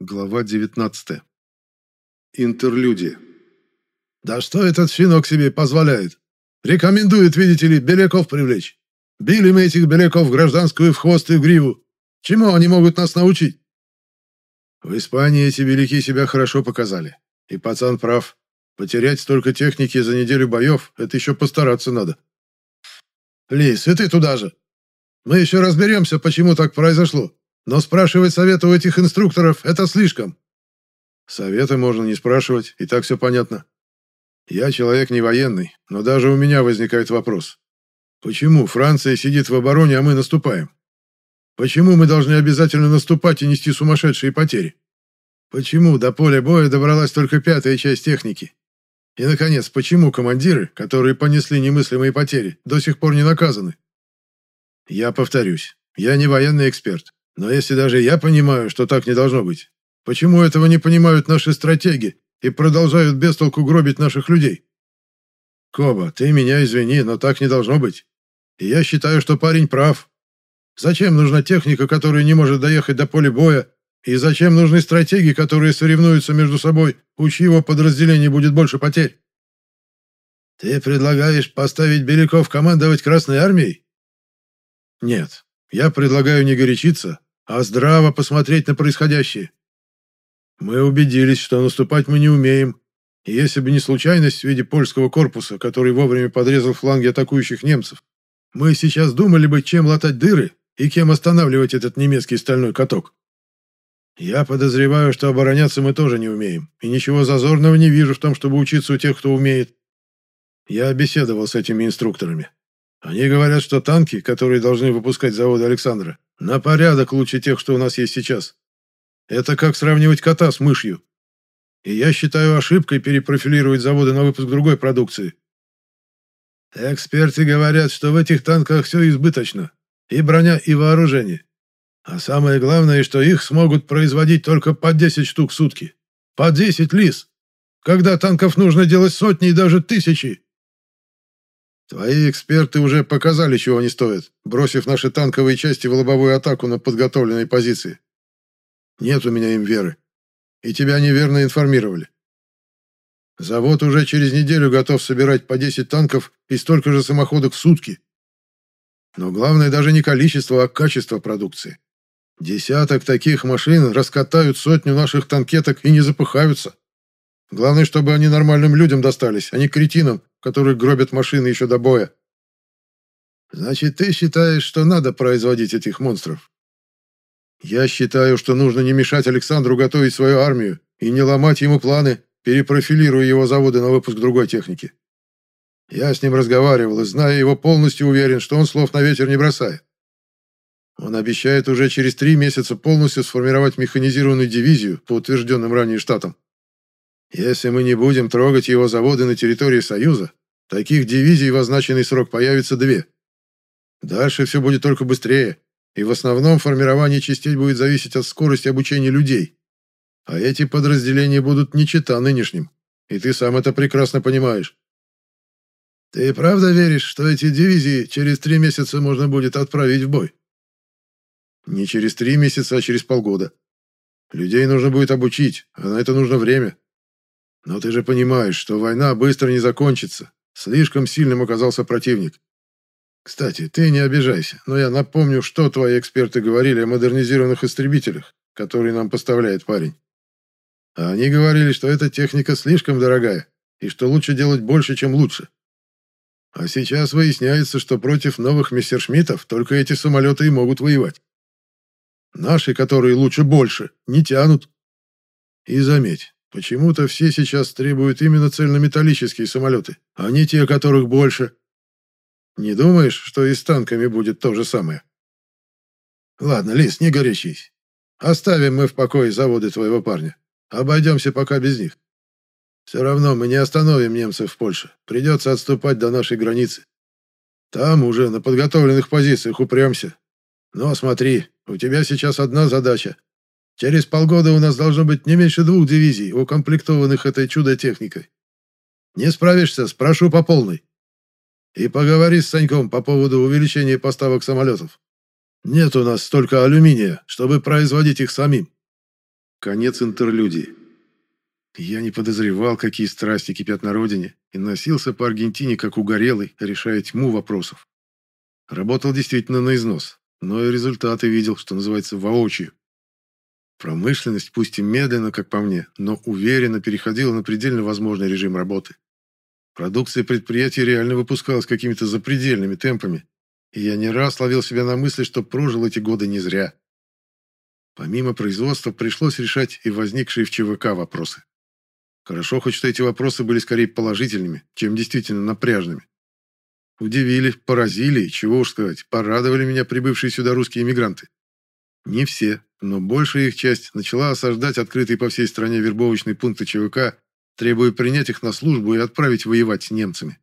Глава 19. Интерлюдия. «Да что этот щенок себе позволяет? Рекомендует, видите ли, беляков привлечь. Били мы этих беляков в гражданскую в хвост и в гриву. Чему они могут нас научить?» В Испании эти беляки себя хорошо показали. И пацан прав. Потерять столько техники за неделю боев – это еще постараться надо. «Лис, и ты туда же. Мы еще разберемся, почему так произошло. Но спрашивать совета у этих инструкторов – это слишком. Советы можно не спрашивать, и так все понятно. Я человек не военный, но даже у меня возникает вопрос. Почему Франция сидит в обороне, а мы наступаем? Почему мы должны обязательно наступать и нести сумасшедшие потери? Почему до поля боя добралась только пятая часть техники? И, наконец, почему командиры, которые понесли немыслимые потери, до сих пор не наказаны? Я повторюсь, я не военный эксперт, но если даже я понимаю, что так не должно быть, почему этого не понимают наши стратеги и продолжают без толку гробить наших людей? Коба, ты меня извини, но так не должно быть. И я считаю, что парень прав. Зачем нужна техника, которая не может доехать до поля боя, и зачем нужны стратеги, которые соревнуются между собой, у чьего подразделения будет больше потерь? Ты предлагаешь поставить Беляков командовать Красной Армией? Нет, я предлагаю не горячиться, а здраво посмотреть на происходящее. Мы убедились, что наступать мы не умеем, и если бы не случайность в виде польского корпуса, который вовремя подрезал фланги атакующих немцев, мы сейчас думали бы, чем латать дыры и кем останавливать этот немецкий стальной каток. Я подозреваю, что обороняться мы тоже не умеем, и ничего зазорного не вижу в том, чтобы учиться у тех, кто умеет. Я беседовал с этими инструкторами. Они говорят, что танки, которые должны выпускать заводы Александра, на порядок лучше тех, что у нас есть сейчас. Это как сравнивать кота с мышью. И я считаю ошибкой перепрофилировать заводы на выпуск другой продукции. Эксперты говорят, что в этих танках все избыточно. И броня, и вооружение. А самое главное, что их смогут производить только по 10 штук в сутки. По 10 лис. Когда танков нужно делать сотни и даже тысячи. Твои эксперты уже показали, чего они стоят, бросив наши танковые части в лобовую атаку на подготовленной позиции. Нет у меня им веры. И тебя неверно информировали. Завод уже через неделю готов собирать по 10 танков и столько же самоходок в сутки. Но главное даже не количество, а качество продукции. Десяток таких машин раскатают сотню наших танкеток и не запыхаются. Главное, чтобы они нормальным людям достались, а не кретинам, которые гробят машины еще до боя. Значит, ты считаешь, что надо производить этих монстров? Я считаю, что нужно не мешать Александру готовить свою армию и не ломать ему планы, перепрофилируя его заводы на выпуск другой техники. Я с ним разговаривал и, зная его, полностью уверен, что он слов на ветер не бросает. Он обещает уже через три месяца полностью сформировать механизированную дивизию по утвержденным ранее штатам. Если мы не будем трогать его заводы на территории Союза, таких дивизий в означенный срок появится две. Дальше все будет только быстрее, и в основном формирование частей будет зависеть от скорости обучения людей. А эти подразделения будут не чета нынешним, и ты сам это прекрасно понимаешь. Ты правда веришь, что эти дивизии через три месяца можно будет отправить в бой? Не через три месяца, а через полгода. Людей нужно будет обучить, а на это нужно время. Но ты же понимаешь, что война быстро не закончится. Слишком сильным оказался противник. Кстати, ты не обижайся, но я напомню, что твои эксперты говорили о модернизированных истребителях, которые нам поставляет парень. А они говорили, что эта техника слишком дорогая, и что лучше делать больше, чем лучше. А сейчас выясняется, что против новых мессершмиттов только эти самолеты и могут воевать. Наши, которые лучше больше, не тянут. И заметь, Почему-то все сейчас требуют именно цельнометаллические самолеты, а не те, которых больше. Не думаешь, что и с танками будет то же самое? Ладно, Лис, не горячись. Оставим мы в покое заводы твоего парня. Обойдемся пока без них. Все равно мы не остановим немцев в Польше. Придется отступать до нашей границы. Там уже на подготовленных позициях упремся. Но смотри, у тебя сейчас одна задача Через полгода у нас должно быть не меньше двух дивизий, укомплектованных этой чудо-техникой. Не справишься, спрошу по полной. И поговори с Саньком по поводу увеличения поставок самолетов. Нет у нас столько алюминия, чтобы производить их самим. Конец интерлюдии. Я не подозревал, какие страсти кипят на родине, и носился по Аргентине как угорелый, решая тьму вопросов. Работал действительно на износ, но и результаты видел, что называется, воочию. Промышленность, пусть и медленно, как по мне, но уверенно переходила на предельно возможный режим работы. Продукция предприятия реально выпускалась какими-то запредельными темпами, и я не раз ловил себя на мысли, что прожил эти годы не зря. Помимо производства, пришлось решать и возникшие в ЧВК вопросы. Хорошо, хоть что эти вопросы были скорее положительными, чем действительно напряжными. Удивили, поразили чего уж сказать, порадовали меня прибывшие сюда русские иммигранты. Не все, но большая их часть начала осаждать открытые по всей стране вербовочные пункты ЧВК, требуя принять их на службу и отправить воевать с немцами.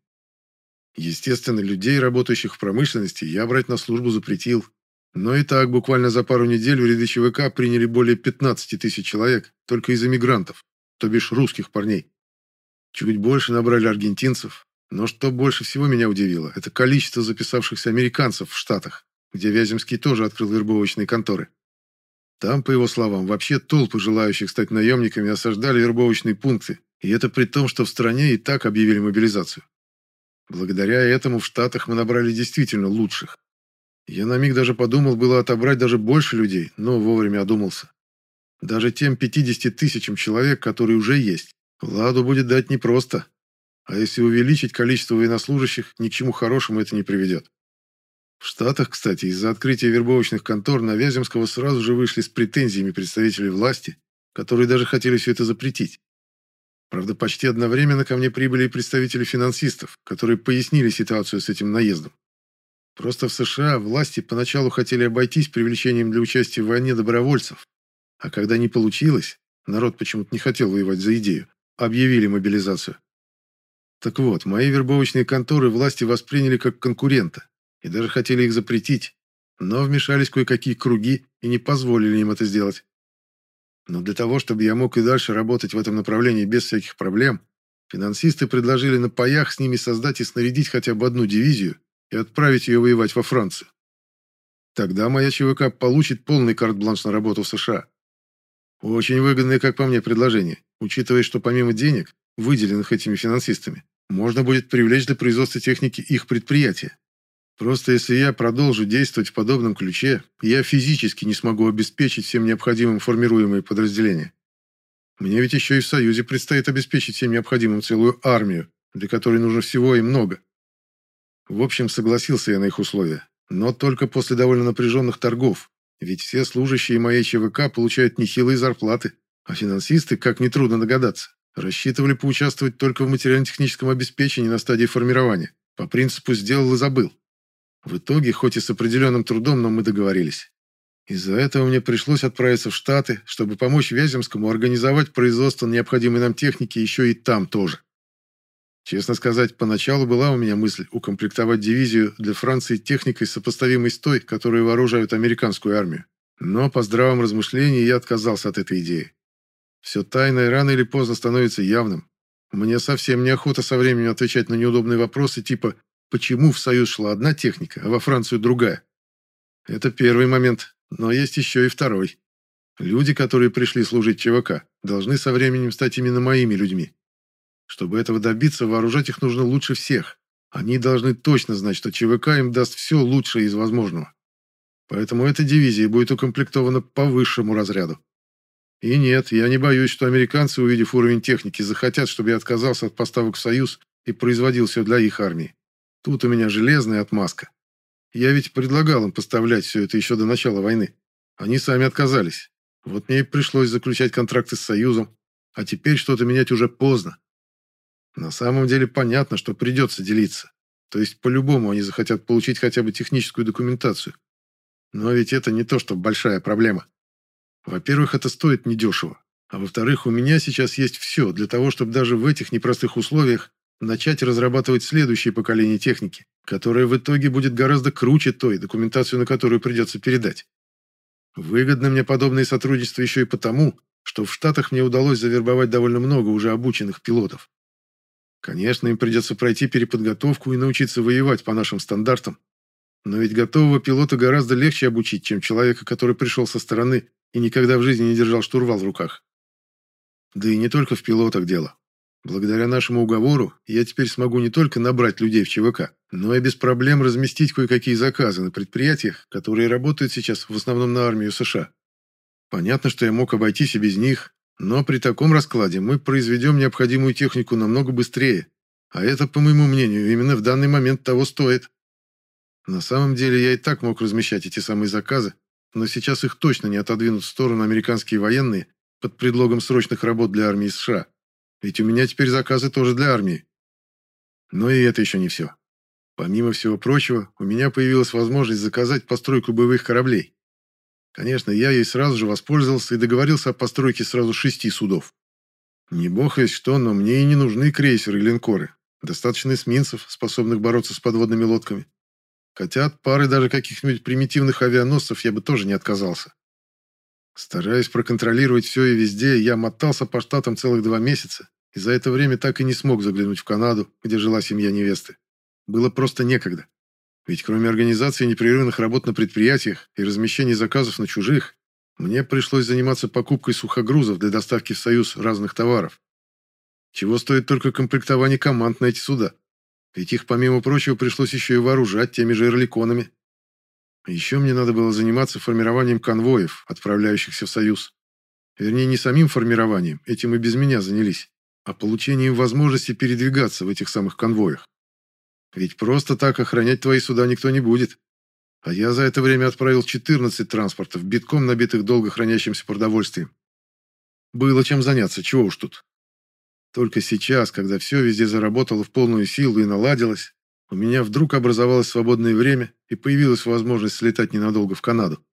Естественно, людей, работающих в промышленности, я брать на службу запретил. Но и так буквально за пару недель в ряды ЧВК приняли более 15 тысяч человек только из эмигрантов, то бишь русских парней. Чуть больше набрали аргентинцев, но что больше всего меня удивило, это количество записавшихся американцев в Штатах, где Вяземский тоже открыл вербовочные конторы. Там, по его словам, вообще толпы желающих стать наемниками осаждали вербовочные пункты, и это при том, что в стране и так объявили мобилизацию. Благодаря этому в Штатах мы набрали действительно лучших. Я на миг даже подумал было отобрать даже больше людей, но вовремя одумался. Даже тем 50 тысячам человек, которые уже есть, Ладу будет дать непросто. А если увеличить количество военнослужащих, ни к чему хорошему это не приведет. В Штатах, кстати, из-за открытия вербовочных контор на Вяземского сразу же вышли с претензиями представители власти, которые даже хотели все это запретить. Правда, почти одновременно ко мне прибыли и представители финансистов, которые пояснили ситуацию с этим наездом. Просто в США власти поначалу хотели обойтись привлечением для участия в войне добровольцев, а когда не получилось, народ почему-то не хотел воевать за идею, объявили мобилизацию. Так вот, мои вербовочные конторы власти восприняли как конкурента и даже хотели их запретить, но вмешались кое-какие круги и не позволили им это сделать. Но для того, чтобы я мог и дальше работать в этом направлении без всяких проблем, финансисты предложили на паях с ними создать и снарядить хотя бы одну дивизию и отправить ее воевать во Францию. Тогда моя ЧВК получит полный карт-бланш на работу в США. Очень выгодное, как по мне, предложение, учитывая, что помимо денег, выделенных этими финансистами, можно будет привлечь для производства техники их предприятия. Просто если я продолжу действовать в подобном ключе, я физически не смогу обеспечить всем необходимым формируемые подразделения. Мне ведь еще и в Союзе предстоит обеспечить всем необходимым целую армию, для которой нужно всего и много. В общем, согласился я на их условия, но только после довольно напряженных торгов, ведь все служащие моей ЧВК получают нехилые зарплаты, а финансисты, как нетрудно догадаться, рассчитывали поучаствовать только в материально-техническом обеспечении на стадии формирования, по принципу «сделал и забыл». В итоге, хоть и с определенным трудом, но мы договорились. Из-за этого мне пришлось отправиться в Штаты, чтобы помочь Вяземскому организовать производство необходимой нам техники еще и там тоже. Честно сказать, поначалу была у меня мысль укомплектовать дивизию для Франции техникой, сопоставимой с той, которой вооружают американскую армию. Но по здравом размышлении я отказался от этой идеи. Все тайное рано или поздно становится явным. Мне совсем неохота со временем отвечать на неудобные вопросы типа почему в Союз шла одна техника, а во Францию другая. Это первый момент, но есть еще и второй. Люди, которые пришли служить ЧВК, должны со временем стать именно моими людьми. Чтобы этого добиться, вооружать их нужно лучше всех. Они должны точно знать, что ЧВК им даст все лучшее из возможного. Поэтому эта дивизия будет укомплектована по высшему разряду. И нет, я не боюсь, что американцы, увидев уровень техники, захотят, чтобы я отказался от поставок в Союз и производил все для их армии. Тут у меня железная отмазка. Я ведь предлагал им поставлять все это еще до начала войны. Они сами отказались. Вот мне и пришлось заключать контракты с Союзом. А теперь что-то менять уже поздно. На самом деле понятно, что придется делиться. То есть по-любому они захотят получить хотя бы техническую документацию. Но ведь это не то, что большая проблема. Во-первых, это стоит недешево. А во-вторых, у меня сейчас есть все для того, чтобы даже в этих непростых условиях начать разрабатывать следующее поколение техники, которое в итоге будет гораздо круче той, документацию на которую придется передать. Выгодно мне подобное сотрудничество еще и потому, что в Штатах мне удалось завербовать довольно много уже обученных пилотов. Конечно, им придется пройти переподготовку и научиться воевать по нашим стандартам, Но ведь готового пилота гораздо легче обучить, чем человека, который пришел со стороны и никогда в жизни не держал штурвал в руках. Да и не только в пилотах дело. Благодаря нашему уговору я теперь смогу не только набрать людей в ЧВК, но и без проблем разместить кое-какие заказы на предприятиях, которые работают сейчас в основном на армию США. Понятно, что я мог обойтись и без них, но при таком раскладе мы произведем необходимую технику намного быстрее, а это, по моему мнению, именно в данный момент того стоит. На самом деле я и так мог размещать эти самые заказы, но сейчас их точно не отодвинут в сторону американские военные под предлогом срочных работ для армии США. Ведь у меня теперь заказы тоже для армии. Но и это еще не все. Помимо всего прочего, у меня появилась возможность заказать постройку боевых кораблей. Конечно, я ей сразу же воспользовался и договорился о постройке сразу шести судов. Не бог весть что, но мне и не нужны крейсеры и линкоры. Достаточно эсминцев, способных бороться с подводными лодками. Хотя от пары даже каких-нибудь примитивных авианосцев я бы тоже не отказался. Стараясь проконтролировать все и везде, я мотался по штатам целых два месяца, и за это время так и не смог заглянуть в Канаду, где жила семья невесты. Было просто некогда. Ведь кроме организации непрерывных работ на предприятиях и размещения заказов на чужих, мне пришлось заниматься покупкой сухогрузов для доставки в Союз разных товаров. Чего стоит только комплектование команд на эти суда. Ведь их, помимо прочего, пришлось еще и вооружать теми же эрликонами. Еще мне надо было заниматься формированием конвоев, отправляющихся в Союз. Вернее, не самим формированием, этим и без меня занялись, а получением возможности передвигаться в этих самых конвоях. Ведь просто так охранять твои суда никто не будет. А я за это время отправил 14 транспортов, битком набитых долго хранящимся продовольствием. Было чем заняться, чего уж тут. Только сейчас, когда все везде заработало в полную силу и наладилось, у меня вдруг образовалось свободное время и появилась возможность слетать ненадолго в Канаду.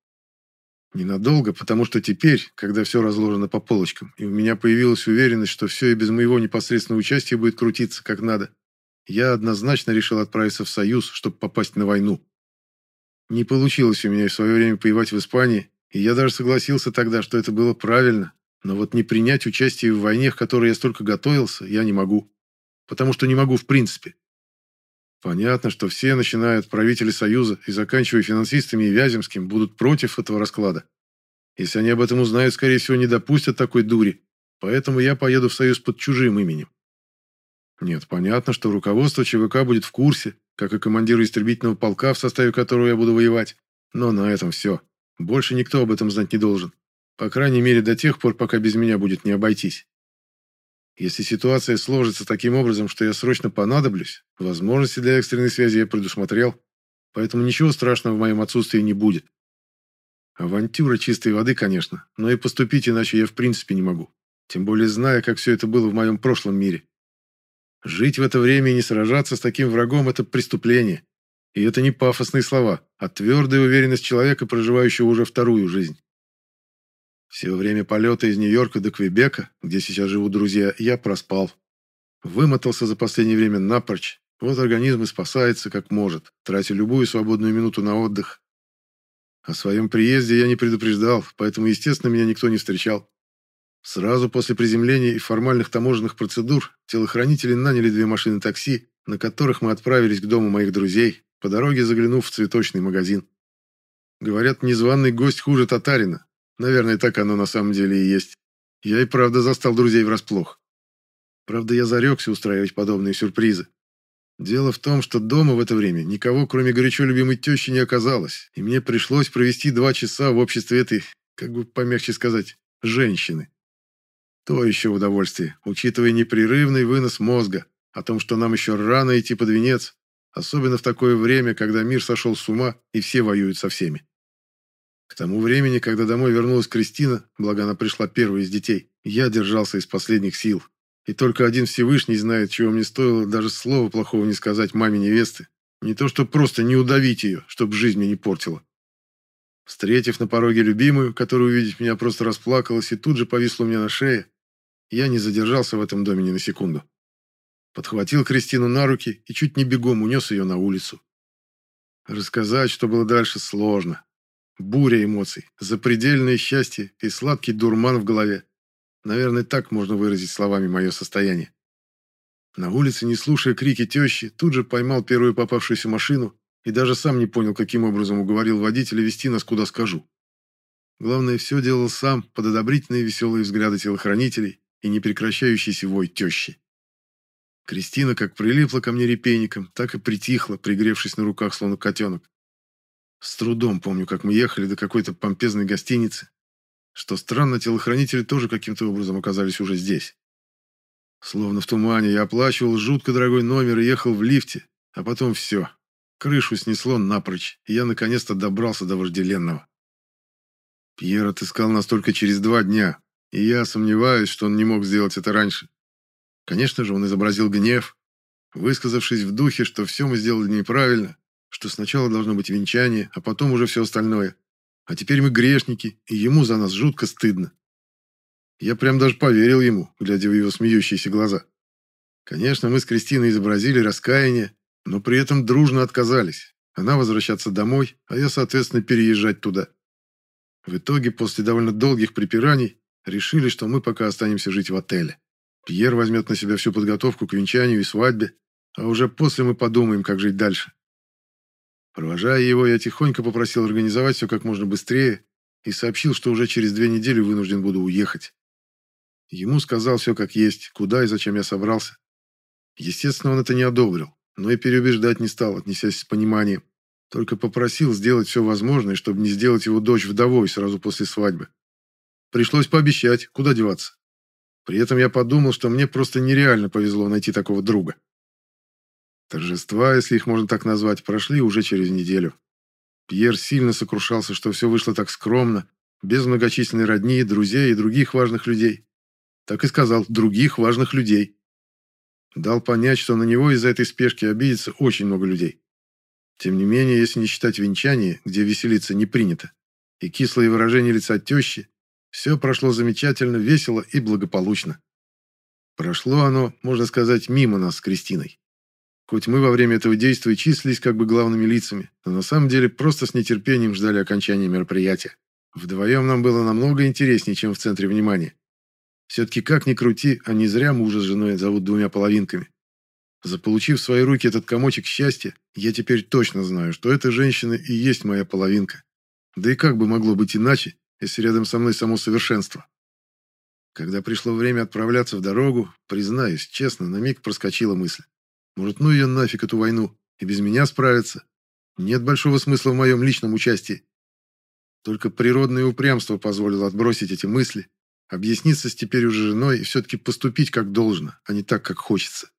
Ненадолго, потому что теперь, когда все разложено по полочкам, и у меня появилась уверенность, что все и без моего непосредственного участия будет крутиться как надо, я однозначно решил отправиться в Союз, чтобы попасть на войну. Не получилось у меня в свое время воевать в Испании, и я даже согласился тогда, что это было правильно, но вот не принять участие в войне, в которой я столько готовился, я не могу. Потому что не могу в принципе. Понятно, что все, начиная от правителей Союза и заканчивая финансистами и Вяземским, будут против этого расклада. Если они об этом узнают, скорее всего, не допустят такой дури. Поэтому я поеду в Союз под чужим именем. Нет, понятно, что руководство ЧВК будет в курсе, как и командир истребительного полка, в составе которого я буду воевать. Но на этом все. Больше никто об этом знать не должен. По крайней мере, до тех пор, пока без меня будет не обойтись. Если ситуация сложится таким образом, что я срочно понадоблюсь, возможности для экстренной связи я предусмотрел, поэтому ничего страшного в моем отсутствии не будет. Авантюра чистой воды, конечно, но и поступить иначе я в принципе не могу. Тем более зная, как все это было в моем прошлом мире. Жить в это время и не сражаться с таким врагом – это преступление. И это не пафосные слова, а твердая уверенность человека, проживающего уже вторую жизнь. Все время полета из Нью-Йорка до Квебека, где сейчас живут друзья, я проспал. Вымотался за последнее время напрочь. Вот организм и спасается как может, тратя любую свободную минуту на отдых. О своем приезде я не предупреждал, поэтому, естественно, меня никто не встречал. Сразу после приземления и формальных таможенных процедур телохранители наняли две машины такси, на которых мы отправились к дому моих друзей, по дороге заглянув в цветочный магазин. Говорят, незваный гость хуже татарина, Наверное, так оно на самом деле и есть. Я и правда застал друзей врасплох. Правда, я зарекся устраивать подобные сюрпризы. Дело в том, что дома в это время никого, кроме горячо любимой тещи, не оказалось, и мне пришлось провести два часа в обществе этой, как бы помягче сказать, женщины. То еще удовольствие, учитывая непрерывный вынос мозга, о том, что нам еще рано идти под венец, особенно в такое время, когда мир сошел с ума и все воюют со всеми. К тому времени, когда домой вернулась Кристина, благо она пришла первой из детей, я держался из последних сил. И только один Всевышний знает, чего мне стоило даже слова плохого не сказать маме невесты. Не то, что просто не удавить ее, чтобы жизнь мне не портила. Встретив на пороге любимую, которая, увидев меня, просто расплакалась и тут же повисла у меня на шее, я не задержался в этом доме ни на секунду. Подхватил Кристину на руки и чуть не бегом унес ее на улицу. Рассказать, что было дальше, сложно. Буря эмоций, запредельное счастье и сладкий дурман в голове. Наверное, так можно выразить словами мое состояние. На улице, не слушая крики тещи, тут же поймал первую попавшуюся машину и даже сам не понял, каким образом уговорил водителя вести нас куда скажу. Главное, все делал сам, под одобрительные веселые взгляды телохранителей и непрекращающийся вой тещи. Кристина как прилипла ко мне репейником, так и притихла, пригревшись на руках, словно котенок. С трудом помню, как мы ехали до какой-то помпезной гостиницы. Что странно, телохранители тоже каким-то образом оказались уже здесь. Словно в тумане я оплачивал жутко дорогой номер и ехал в лифте, а потом все. Крышу снесло напрочь, и я наконец-то добрался до вожделенного. Пьер отыскал нас только через два дня, и я сомневаюсь, что он не мог сделать это раньше. Конечно же, он изобразил гнев, высказавшись в духе, что все мы сделали неправильно, что сначала должно быть венчание, а потом уже все остальное. А теперь мы грешники, и ему за нас жутко стыдно. Я прям даже поверил ему, глядя в его смеющиеся глаза. Конечно, мы с Кристиной изобразили раскаяние, но при этом дружно отказались. Она возвращаться домой, а я, соответственно, переезжать туда. В итоге, после довольно долгих припираний, решили, что мы пока останемся жить в отеле. Пьер возьмет на себя всю подготовку к венчанию и свадьбе, а уже после мы подумаем, как жить дальше. Провожая его, я тихонько попросил организовать все как можно быстрее и сообщил, что уже через две недели вынужден буду уехать. Ему сказал все как есть, куда и зачем я собрался. Естественно, он это не одобрил, но и переубеждать не стал, отнесясь с пониманием. Только попросил сделать все возможное, чтобы не сделать его дочь вдовой сразу после свадьбы. Пришлось пообещать, куда деваться. При этом я подумал, что мне просто нереально повезло найти такого друга. Торжества, если их можно так назвать, прошли уже через неделю. Пьер сильно сокрушался, что все вышло так скромно, без многочисленной родни, друзей и других важных людей. Так и сказал, других важных людей. Дал понять, что на него из-за этой спешки обидится очень много людей. Тем не менее, если не считать венчание, где веселиться не принято, и кислые выражения лица тещи, все прошло замечательно, весело и благополучно. Прошло оно, можно сказать, мимо нас с Кристиной. Хоть мы во время этого действия числились как бы главными лицами, но на самом деле просто с нетерпением ждали окончания мероприятия. Вдвоем нам было намного интереснее, чем в центре внимания. Все-таки как ни крути, а не зря мужа с женой зовут двумя половинками. Заполучив в свои руки этот комочек счастья, я теперь точно знаю, что эта женщина и есть моя половинка. Да и как бы могло быть иначе, если рядом со мной само совершенство? Когда пришло время отправляться в дорогу, признаюсь, честно, на миг проскочила мысль. Может, ну ее нафиг эту войну, и без меня справиться? Нет большого смысла в моем личном участии. Только природное упрямство позволило отбросить эти мысли, объясниться с теперь уже женой и все-таки поступить как должно, а не так, как хочется.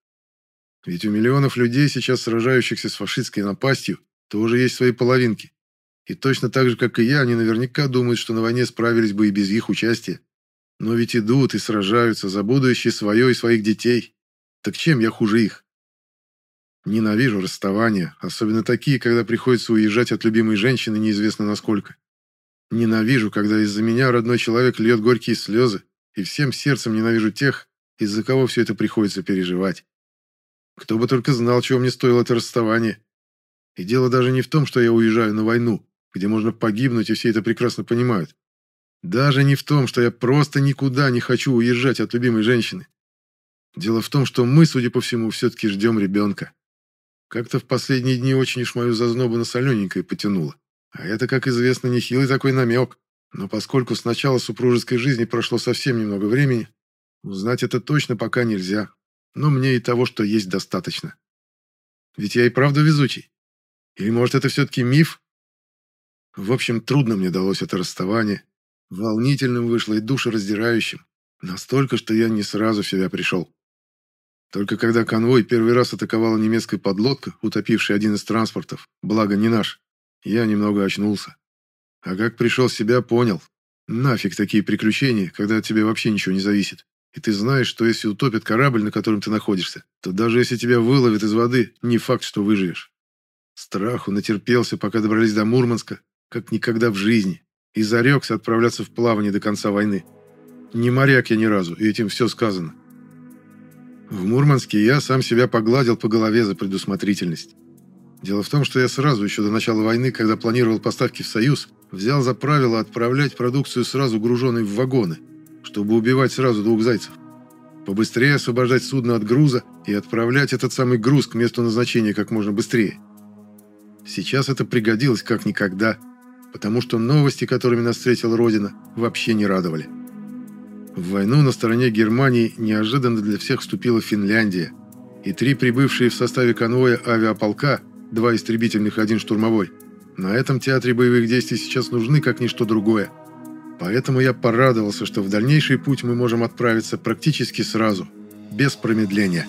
Ведь у миллионов людей, сейчас сражающихся с фашистской напастью, тоже есть свои половинки. И точно так же, как и я, они наверняка думают, что на войне справились бы и без их участия. Но ведь идут и сражаются за будущее свое и своих детей. Так чем я хуже их? Ненавижу расставания, особенно такие, когда приходится уезжать от любимой женщины неизвестно насколько. Ненавижу, когда из-за меня родной человек льет горькие слезы, и всем сердцем ненавижу тех, из-за кого все это приходится переживать. Кто бы только знал, чего мне стоило это расставание. И дело даже не в том, что я уезжаю на войну, где можно погибнуть, и все это прекрасно понимают. Даже не в том, что я просто никуда не хочу уезжать от любимой женщины. Дело в том, что мы, судя по всему, все-таки ждем ребенка. Как-то в последние дни очень уж мою зазнобу на солененькое потянуло. А это, как известно, нехилый такой намек. Но поскольку с начала супружеской жизни прошло совсем немного времени, узнать это точно пока нельзя но мне и того, что есть, достаточно. Ведь я и правда везучий. Или, может, это все-таки миф? В общем, трудно мне далось это расставание. Волнительным вышло и душераздирающим. Настолько, что я не сразу в себя пришел. Только когда конвой первый раз атаковала немецкая подлодка, утопившая один из транспортов, благо не наш, я немного очнулся. А как пришел в себя, понял. Нафиг такие приключения, когда от тебя вообще ничего не зависит. И ты знаешь, что если утопит корабль, на котором ты находишься, то даже если тебя выловят из воды, не факт, что выживешь. Страху натерпелся, пока добрались до Мурманска, как никогда в жизни, и зарекся отправляться в плавание до конца войны. Не моряк я ни разу, и этим все сказано. В Мурманске я сам себя погладил по голове за предусмотрительность. Дело в том, что я сразу, еще до начала войны, когда планировал поставки в Союз, взял за правило отправлять продукцию сразу груженной в вагоны – чтобы убивать сразу двух зайцев. Побыстрее освобождать судно от груза и отправлять этот самый груз к месту назначения как можно быстрее. Сейчас это пригодилось как никогда, потому что новости, которыми нас встретила Родина, вообще не радовали. В войну на стороне Германии неожиданно для всех вступила Финляндия, и три прибывшие в составе конвоя авиаполка, два истребительных один штурмовой, на этом театре боевых действий сейчас нужны как ничто другое. Поэтому я порадовался, что в дальнейший путь мы можем отправиться практически сразу, без промедления.